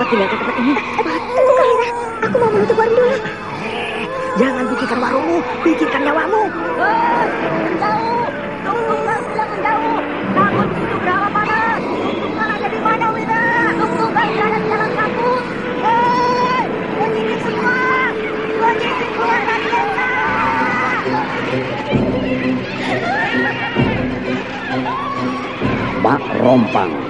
Cepat tinggalkan tempat ini. Kaira, aku mau menutup warung dulu. Jangan pikirkan warungmu, pikirkan nyawamu. Tunggu kau jangan jauh. Kamu di situ berapa panas? Tunggu ada di mana, Wira? Tunggu kampus. Hei, posisi semua. Dari Mak Rompang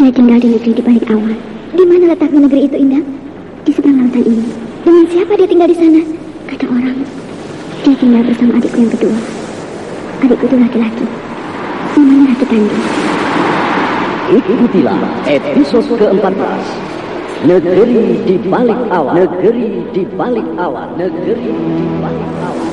Dia tinggal di negeri di balik awan. Di mana letaknya negeri itu, Indah? Di seberang lautan ini. Dengan siapa dia tinggal di sana? Kata orang, dia tinggal bersama adikku yang kedua. Adikku itu laki-laki. Namanya Ratu Tanding. Ikutilah episode ke-14. Negeri di balik awan. Negeri di balik awan. Negeri di balik awan.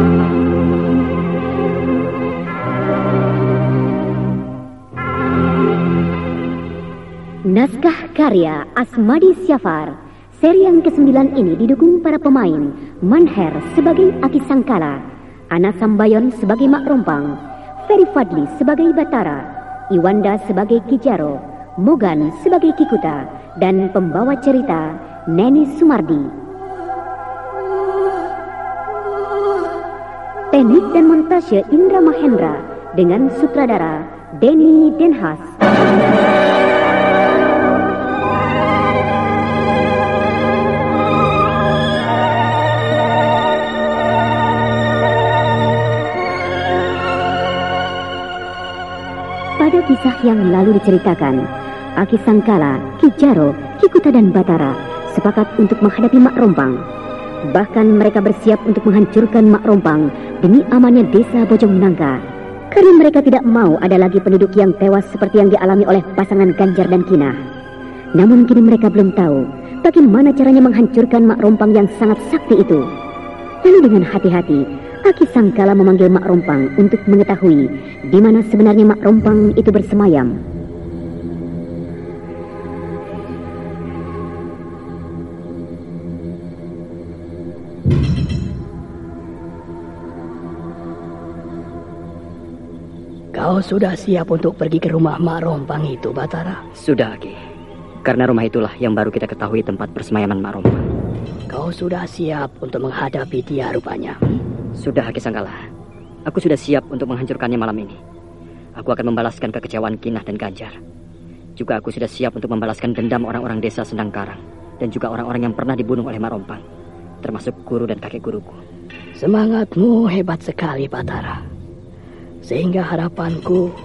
Naskah karya Asmadi Syafar. Seri yang ke-9 ini didukung para pemain Manher sebagai Aki Sangkala, Ana Sambayon sebagai Mak Rompang, Ferry Fadli sebagai Batara, Iwanda sebagai Kijaro, Mogan sebagai Kikuta, dan pembawa cerita Neni Sumardi. Teknik dan montase Indra Mahendra dengan sutradara Denny Denhas. Pada kisah yang lalu diceritakan, Aki Sangkala, Ki Jaro, Ki Kuta dan Batara sepakat untuk menghadapi Mak Rompang. Bahkan mereka bersiap untuk menghancurkan Mak Rompang demi amannya desa Bojong Nangka. Karena mereka tidak mau ada lagi penduduk yang tewas seperti yang dialami oleh pasangan Ganjar dan Kinah. Namun kini mereka belum tahu bagaimana caranya menghancurkan Mak Rompang yang sangat sakti itu. Lalu dengan hati-hati, Aki Sangkala memanggil Mak Rompang untuk mengetahui di mana sebenarnya Mak Rompang itu bersemayam. Kau sudah siap untuk pergi ke rumah Mak Rompang itu, Batara? Sudah, Ki. Karena rumah itulah yang baru kita ketahui tempat persemayaman Mak Rompang. Kau sudah siap untuk menghadapi dia rupanya. Sudah, Ki Sangkala. Aku sudah siap untuk menghancurkannya malam ini. Aku akan membalaskan kekecewaan Kinah dan Ganjar. Juga aku sudah siap untuk membalaskan dendam orang-orang desa Sendang Karang dan juga orang-orang yang pernah dibunuh oleh Mak Rompang, termasuk guru dan kakek guruku. Semangatmu hebat sekali, Batara. Sehingga harapanku,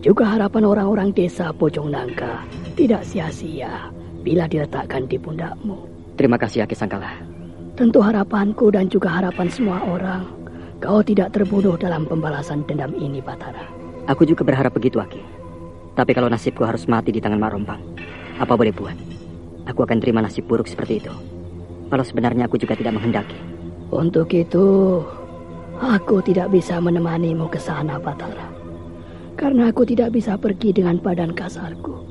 juga harapan orang-orang desa Bojong Nangka tidak sia-sia bila diletakkan di pundakmu. Terima kasih, Ki Sangkala. Tentu harapanku dan juga harapan semua orang, kau tidak terbunuh dalam pembalasan dendam ini, Batara. Aku juga berharap begitu, Aki. Tapi kalau nasibku harus mati di tangan Mak Rompang, apa boleh buat? Aku akan terima nasib buruk seperti itu. Kalau sebenarnya aku juga tidak menghendaki. Untuk itu, aku tidak bisa menemanimu ke sana, Batara. Karena aku tidak bisa pergi dengan badan kasarku.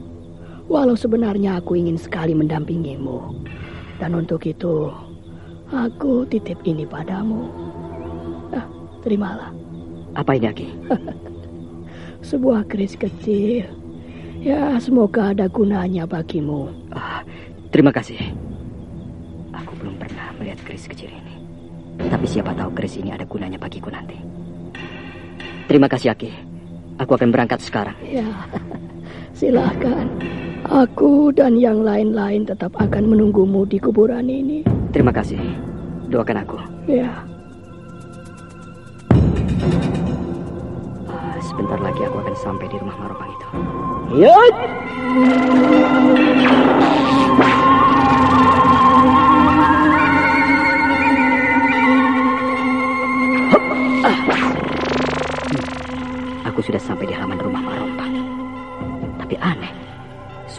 Walau sebenarnya aku ingin sekali mendampingimu. Dan untuk itu, aku titip ini padamu. Nah, terimalah. Apa ini, Aki? Sebuah keris kecil. Ya, semoga ada gunanya bagimu. Ah, terima kasih. Aku belum pernah melihat keris kecil ini. Tapi siapa tahu keris ini ada gunanya bagiku nanti. Terima kasih, Aki. Aku akan berangkat sekarang. Ya, silahkan. Aku dan yang lain-lain tetap akan menunggumu di kuburan ini. Terima kasih. Doakan aku. Ya, Ah, sebentar lagi aku akan sampai di rumah Maropang itu. Yut! Aku sudah sampai di halaman rumah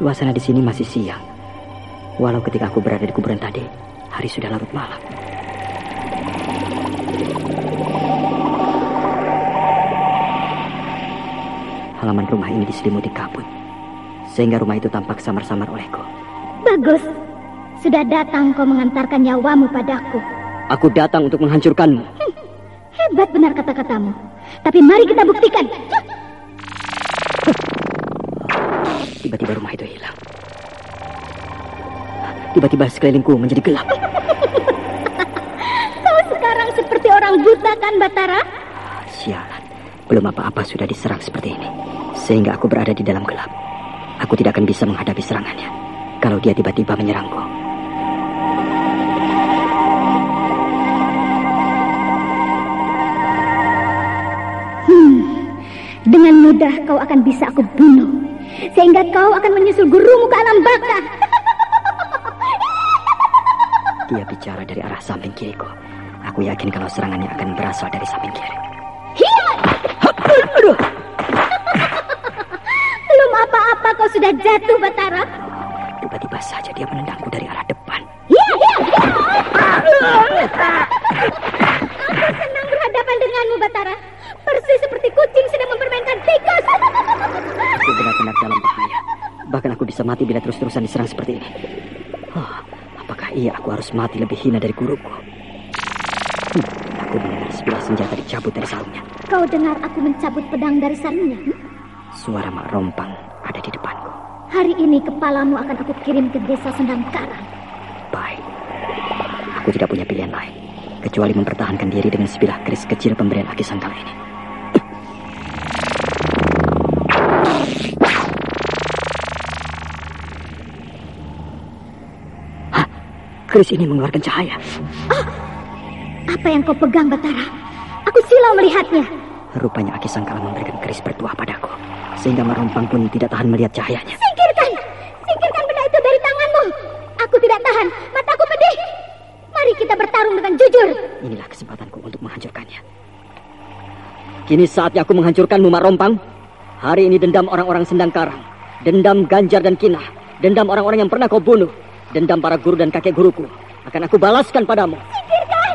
suasana di sini masih siang. Walau ketika aku berada di kuburan tadi, hari sudah larut malam. Halaman rumah ini diselimuti kabut, sehingga rumah itu tampak samar-samar olehku. Bagus. Sudah datang kau mengantarkan nyawamu padaku. Aku datang untuk menghancurkanmu. Hebat benar kata-katamu. Tapi mari kita buktikan. Tiba-tiba rumah itu hilang. Tiba-tiba sekelilingku menjadi gelap. Kau sekarang seperti orang buta kan, Batara? Sialan, belum apa-apa sudah diserang seperti ini. Sehingga aku berada di dalam gelap. Aku tidak akan bisa menghadapi serangannya. Kalau dia tiba-tiba menyerangku. Dengan mudah kau akan bisa aku bunuh. Sehingga kau akan menyusul gurumu ke alam baka. Dia bicara dari arah samping kiriku. Aku yakin kalau serangannya akan berasal dari samping kiri. Aduh. Belum apa-apa kau sudah jatuh, Batara. Tiba-tiba saja dia menendangku dari arah depan. Ya, ya, ya. Aku senang berhadapan denganmu, Batara. Persis seperti kucing sedang mempermainkan tikus. Aku benar-benar dalam bahaya. Bahkan aku bisa mati bila terus-terusan diserang seperti ini. Oh, apakah iya aku harus mati lebih hina dari guruku? Hmm, aku mendengar sebilah senjata dicabut dari sarungnya. Kau dengar aku mencabut pedang dari sarungnya? hmm? Suara mak rompang ada di depanku. Hari ini kepalamu akan aku kirim ke desa Sendang Karang. Baik. Aku tidak punya pilihan lain. Kecuali mempertahankan diri dengan sebilah keris kecil pemberian Aki Sangkala ini. keris ini mengeluarkan cahaya. Oh, apa yang kau pegang, Batara? Aku silau melihatnya. Rupanya Aki Sangkala memberikan keris bertuah padaku. Sehingga merompang pun tidak tahan melihat cahayanya. Singkirkan! Singkirkan benda itu dari tanganmu! Aku tidak tahan, mataku pedih! Mari kita bertarung dengan jujur! Inilah kesempatanku untuk menghancurkannya. Kini saatnya aku menghancurkanmu, Marompang. Hari ini dendam orang-orang sendang karang. Dendam Ganjar dan Kinah. Dendam orang-orang yang pernah kau bunuh. Dendam para guru dan kakek guruku. Akan aku balaskan padamu. Singkirkan!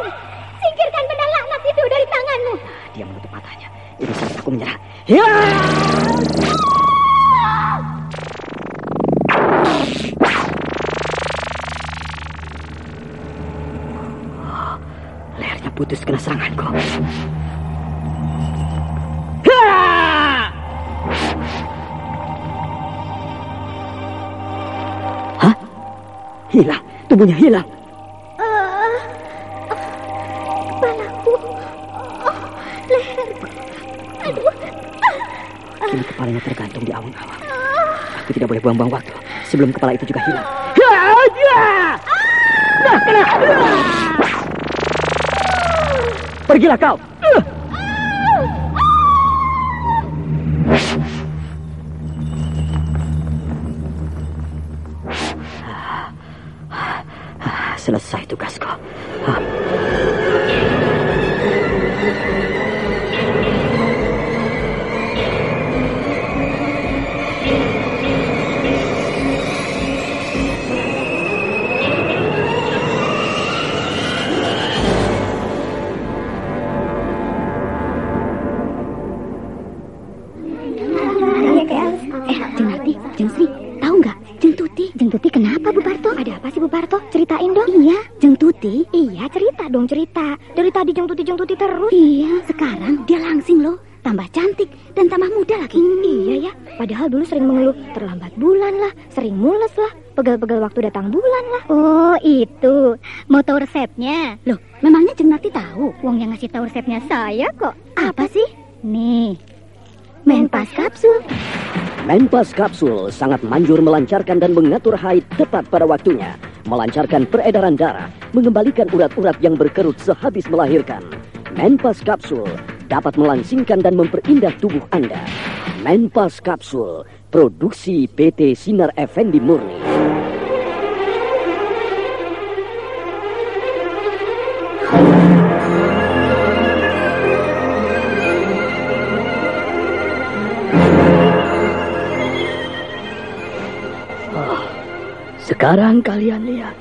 Singkirkan pedang laknat itu dari tanganmu. Dia menutup matanya. Ini saat aku menyerah. Ya! Lehernya putus kena seranganku. Hilang. Tubuhnya hilang. Ah, ah, kepalaku. Oh, leherku. Aduh. Kini kepalanya tergantung di awang-awang. Aku tidak boleh buang-buang waktu sebelum kepala itu juga hilang. Kena. Pergilah kau. Cerita dong cerita. Dari tadi Jeng Tuti, Jeng Tuti terus. Iya, sekarang dia langsing loh. Tambah cantik dan tambah muda lagi. Iya ya, padahal dulu sering mengeluh terlambat bulan lah, sering mules lah, pegal-pegal waktu datang bulan lah. Oh, itu. Mau tahu resepnya? Loh, memangnya Jeng Narti tahu? Wong yang ngasih tahu resepnya saya kok. Apa sih? Nih, Menpas kapsul. Menpas Kapsul sangat manjur melancarkan dan mengatur haid tepat pada waktunya, melancarkan peredaran darah, mengembalikan urat-urat yang berkerut sehabis melahirkan. Menpas Kapsul dapat melangsingkan dan memperindah tubuh Anda. Menpas Kapsul, produksi PT Sinar Effendi Murni. Sekarang kalian lihat,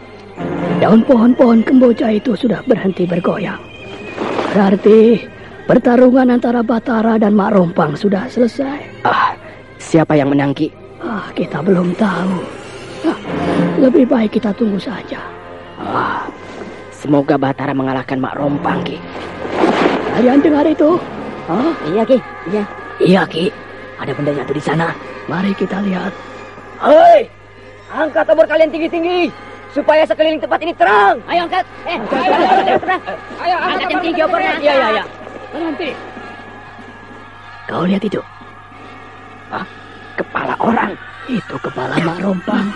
daun pohon-pohon kemboja itu sudah berhenti bergoyang. Berarti pertarungan antara Batara dan Mak Rompang sudah selesai. Ah, siapa yang menang Ki? Ah, kita belum tahu. Ah, lebih baik kita tunggu saja. Ah, semoga Batara mengalahkan Mak Rompang Ki. Kalian dengar itu? Oh, Iya, Ki. Iya. Iya, Ki. Ada benda jatuh di sana. Mari kita lihat. Hei! Angkat obor kalian tinggi-tinggi supaya sekeliling tempat ini terang. Ayo angkat. Eh, ayo, ayo, ayo, ayo, Ayo, Angkat yang tinggi obornya. Iya, iya, iya. Nanti. Kau lihat itu? ah, kepala orang. Itu kepala Mak Rompang.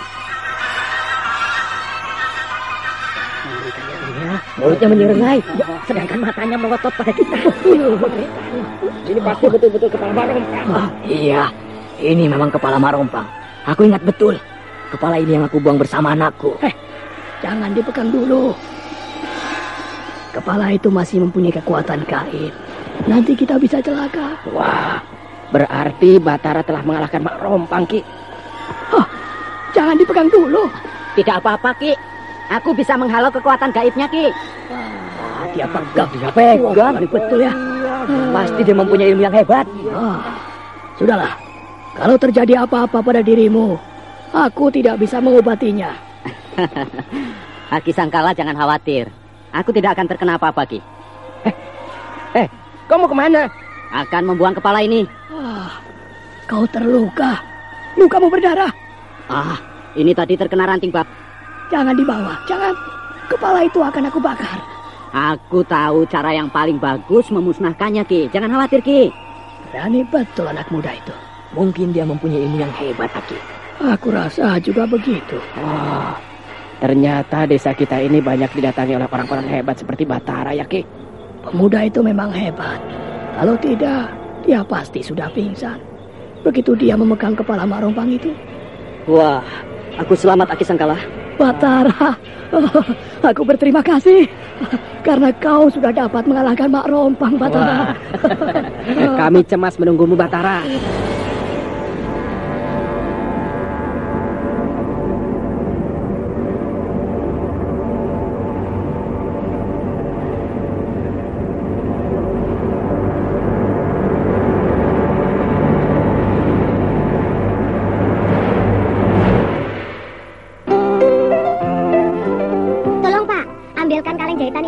Mulutnya menyerengai, sedangkan matanya melotot pada kita. Ini pasti betul-betul kepala Mak Rompang. Ah, iya, ini memang kepala Mak Rompang. Aku ingat betul. Kepala ini yang aku buang bersama anakku. Eh, jangan dipegang dulu. Kepala itu masih mempunyai kekuatan gaib. Nanti kita bisa celaka. Wah, berarti Batara telah mengalahkan Mak Rompang Ki. Hah, jangan dipegang dulu. Tidak apa-apa, Ki. Aku bisa menghalau kekuatan gaibnya, Ki. Ah, dia pegang. Dia pegang. betul ya. Pasti dia mempunyai ilmu yang hebat. Ah, sudahlah. Kalau terjadi apa-apa pada dirimu, aku tidak bisa mengobatinya. Aki Sangkala jangan khawatir. Aku tidak akan terkena apa-apa, Ki. Eh, kau mau ke mana? Akan membuang kepala ini. Ah, kau terluka. Lukamu berdarah. Ah, ini tadi terkena ranting bab. Jangan dibawa, jangan. Kepala itu akan aku bakar. Aku tahu cara yang paling bagus memusnahkannya, Ki. Jangan khawatir, Ki. Berani betul anak muda itu. Mungkin dia mempunyai ilmu yang hebat, Aki. Aku rasa juga begitu. Wah, ternyata desa kita ini banyak didatangi oleh orang-orang hebat seperti Batara ya, Ki. Pemuda itu memang hebat. Kalau tidak, dia pasti sudah pingsan. Begitu dia memegang kepala Mak Rompang itu. Wah, aku selamat Aki Sangkala. Batara, aku berterima kasih karena kau sudah dapat mengalahkan Mak Rompang, Batara. Kami cemas menunggumu, Batara.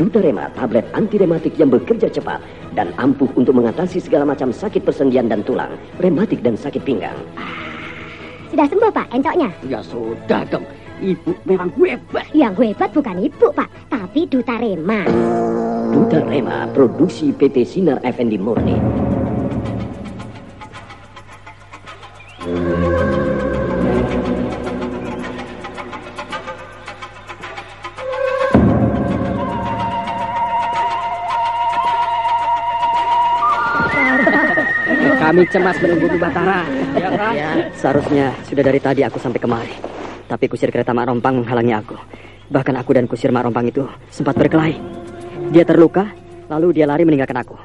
Dutarema, tablet anti rematik yang bekerja cepat dan ampuh untuk mengatasi segala macam sakit persendian dan tulang, rematik dan sakit pinggang. Sudah sembuh Pak encoknya? Ya sudah dong. Ibu memang hebat. Yang hebat bukan Ibu Pak, tapi Dutarema. Dutarema, produksi PT Sinar Effendi Murni. Kami cemas menunggumu, Batara. Ya, seharusnya sudah dari tadi aku sampai kemari. Tapi kusir kereta Mak Rompang menghalangi aku. Bahkan aku dan kusir Mak Rompang itu sempat berkelahi. Dia terluka, lalu dia lari meninggalkan aku.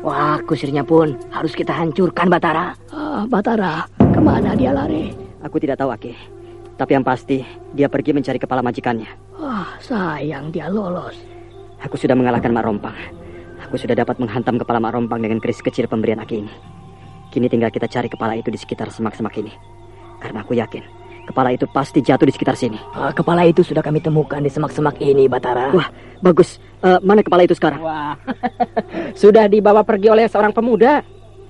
Wah, kusirnya pun harus kita hancurkan, Batara. Ah, Batara, ke mana dia lari? Aku tidak tahu, Aki. Tapi yang pasti, dia pergi mencari kepala majikannya. Wah, sayang dia lolos. Aku sudah mengalahkan Mak Rompang. Aku sudah dapat menghantam kepala Mak Rompang dengan keris kecil pemberian Aki ini. Kini tinggal kita cari kepala itu di sekitar semak-semak ini. Karena aku yakin, kepala itu pasti jatuh di sekitar sini. Ah, kepala itu sudah kami temukan di semak-semak ini, Batara. Wah, bagus. Eh, mana kepala itu sekarang? Wah, sudah dibawa pergi oleh seorang pemuda.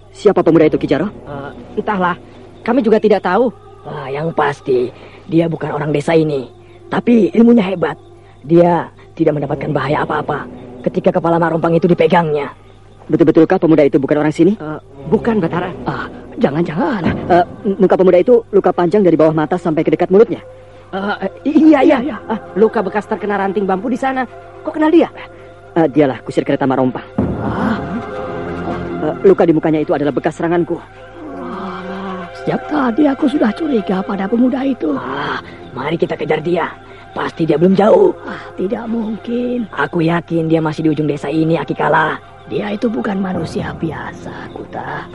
Siapa pemuda itu, Kijaro? Eh, entahlah, kami juga tidak tahu. Ah, yang pasti dia bukan orang desa ini, tapi ilmunya hebat. Dia tidak mendapatkan bahaya apa-apa ketika kepala Marompang itu dipegangnya. Betul-betulkah pemuda itu bukan orang sini? Eh, bukan, Batara. Ah, jangan-jangan. Eh, muka pemuda itu luka panjang dari bawah mata sampai ke dekat mulutnya. Eh, iya, iya. Iya. Ah, luka bekas terkena ranting bambu di sana. Kok kenal dia? Eh, dialah kusir kereta Marompang. Ah, Eh, luka di mukanya itu adalah bekas seranganku. sejak tadi aku sudah curiga pada pemuda itu. Ah, mari kita kejar dia. Pasti dia belum jauh. Ah, tidak mungkin. Aku yakin dia masih di ujung desa ini, Akikala. Dia itu bukan manusia biasa, Kuta.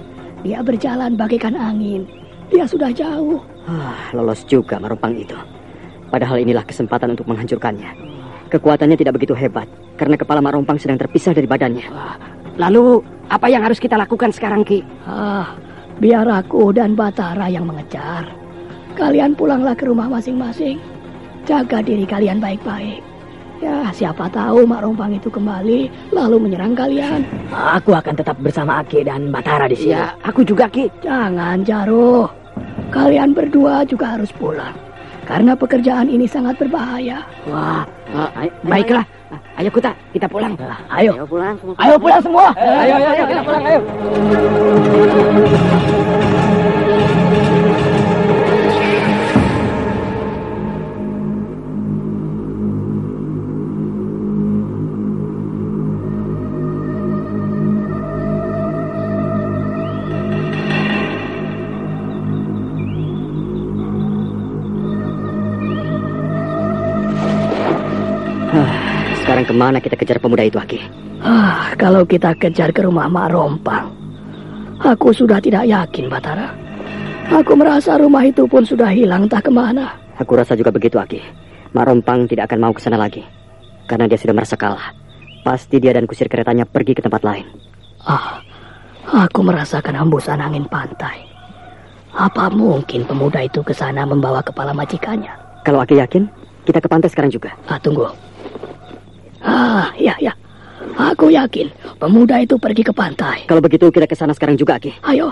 Dia berjalan bagaikan angin. Dia sudah jauh. Ah, lolos juga Marompang itu. Padahal inilah kesempatan untuk menghancurkannya. Kekuatannya tidak begitu hebat karena kepala Marompang sedang terpisah dari badannya. Lalu, apa yang harus kita lakukan sekarang, Ki? Ah, biar aku dan Batara yang mengejar. Kalian pulanglah ke rumah masing-masing. Jaga diri kalian baik-baik. Ya, siapa tahu Mak Rompang itu kembali lalu menyerang kalian. Aku akan tetap bersama Aki dan Batara di sini. Ya, aku juga, Ki. Jangan, Jaro. Kalian berdua juga harus pulang. Karena pekerjaan ini sangat berbahaya. Wah, eh, baiklah. Ayo kita, kita pulang. Ayo, pulang semua. ayo pulang semua. Ayo, ayo, ayo, kita pulang, ayo. Sekarang ke mana kita kejar pemuda itu, Aki? Ah, kalau kita kejar ke rumah Mak Rompang, aku sudah tidak yakin, Batara. Aku merasa rumah itu pun sudah hilang entah ke mana. Aku rasa juga begitu, Aki. Mak Rompang tidak akan mau ke sana lagi. Karena dia sudah merasa kalah. Pasti dia dan kusir keretanya pergi ke tempat lain. Ah, aku merasakan hembusan angin pantai. Apa mungkin pemuda itu ke sana membawa kepala majikannya? Kalau Aki yakin, kita ke pantai sekarang juga. Ah, tunggu. Ah, ya, ya. Aku yakin pemuda itu pergi ke pantai. Kalau begitu kita ke sana sekarang juga, Aki. Ayo.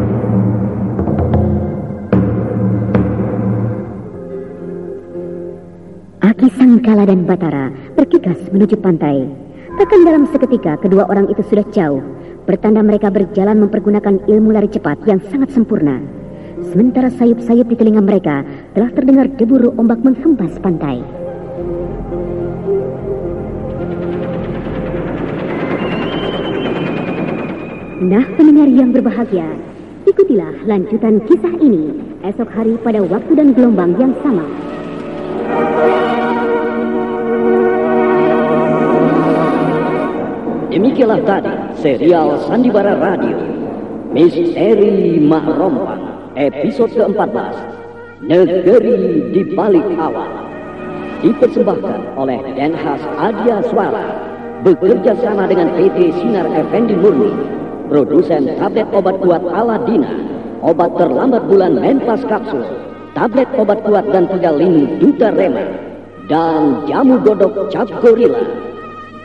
Sangkala dan Batara berkikas menuju pantai. Bahkan dalam seketika kedua orang itu sudah jauh. Pertanda mereka berjalan mempergunakan ilmu lari cepat yang sangat sempurna. Sementara sayup-sayup di telinga mereka telah terdengar deburu ombak menghempas pantai. Nah pendengar yang berbahagia, ikutilah lanjutan kisah ini esok hari pada waktu dan gelombang yang sama. Demikianlah tadi serial Sandiwara Radio. Misteri Mak Rompang episode ke-14 Negeri di Balik Awal dipersembahkan oleh Denhas Adia Suara. Bekerja sama dengan PT Sinar Effendi Murni. Produsen tablet obat kuat Aladina. Obat terlambat bulan Menpas Kapsul. Tablet obat kuat dan pegalin Duta Rema. Dan jamu godok cap gorila